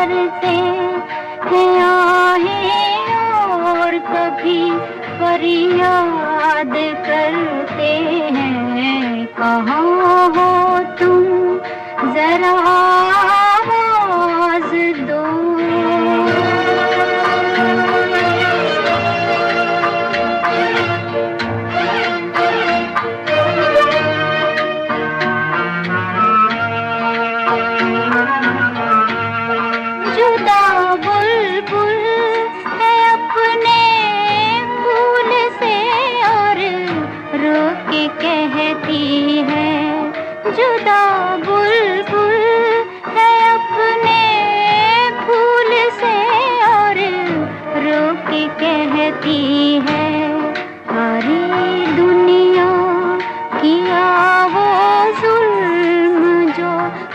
करते हैं आहे और कभी फरियाद करते हैं। कहाँ हो तुम? जरा जुदा बुलबुल है अपने फूल से और रोक कहती है। अरे दुनिया किया वो जुल्म जो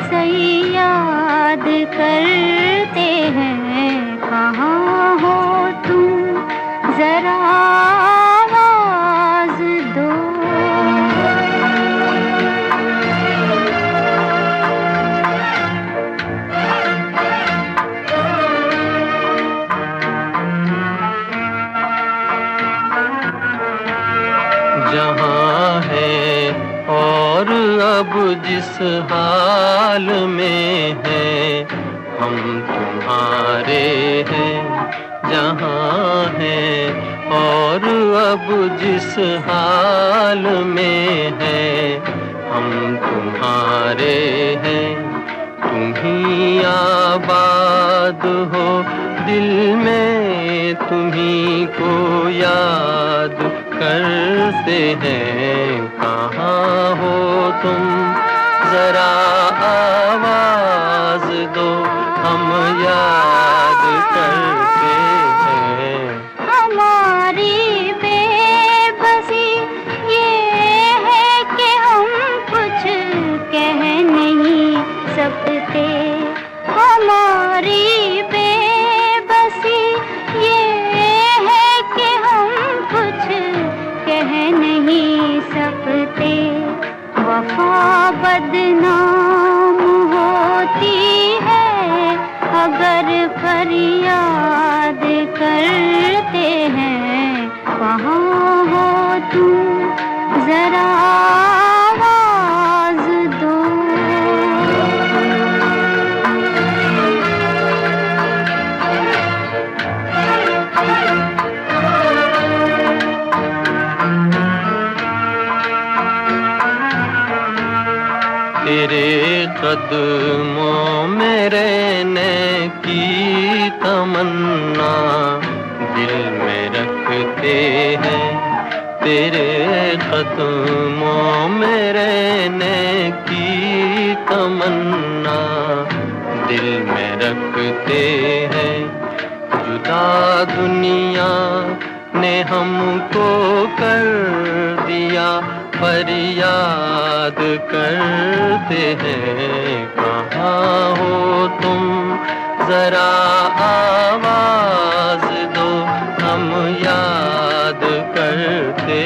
सही याद करते जहाँ है और अब जिस हाल में है, हम तुम्हारे हैं, जहाँ है और अब जिस हाल में है, हम तुम्हारे हैं। तुम ही आबाद हो दिल में तुम्ही को याद करते हैं। कहाँ हो तुम? जरा आवाज़ दो। बदनाम होती है अगर फरियाद तेरे कदमों में रहने की तमन्ना दिल में रखते हैं। तेरे कदमों में रहने की तमन्ना दिल में रखते हैं। जुदा दुनिया ने हमको कर दिया पर याद करते हैं। कहाँ हो तुम? जरा आवाज़ दो हम याद करते